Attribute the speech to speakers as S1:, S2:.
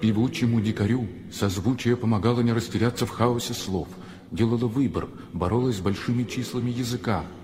S1: Певучему дикарю созвучие помогало не растеряться в хаосе слов, делало выбор, боролась с большими числами языка –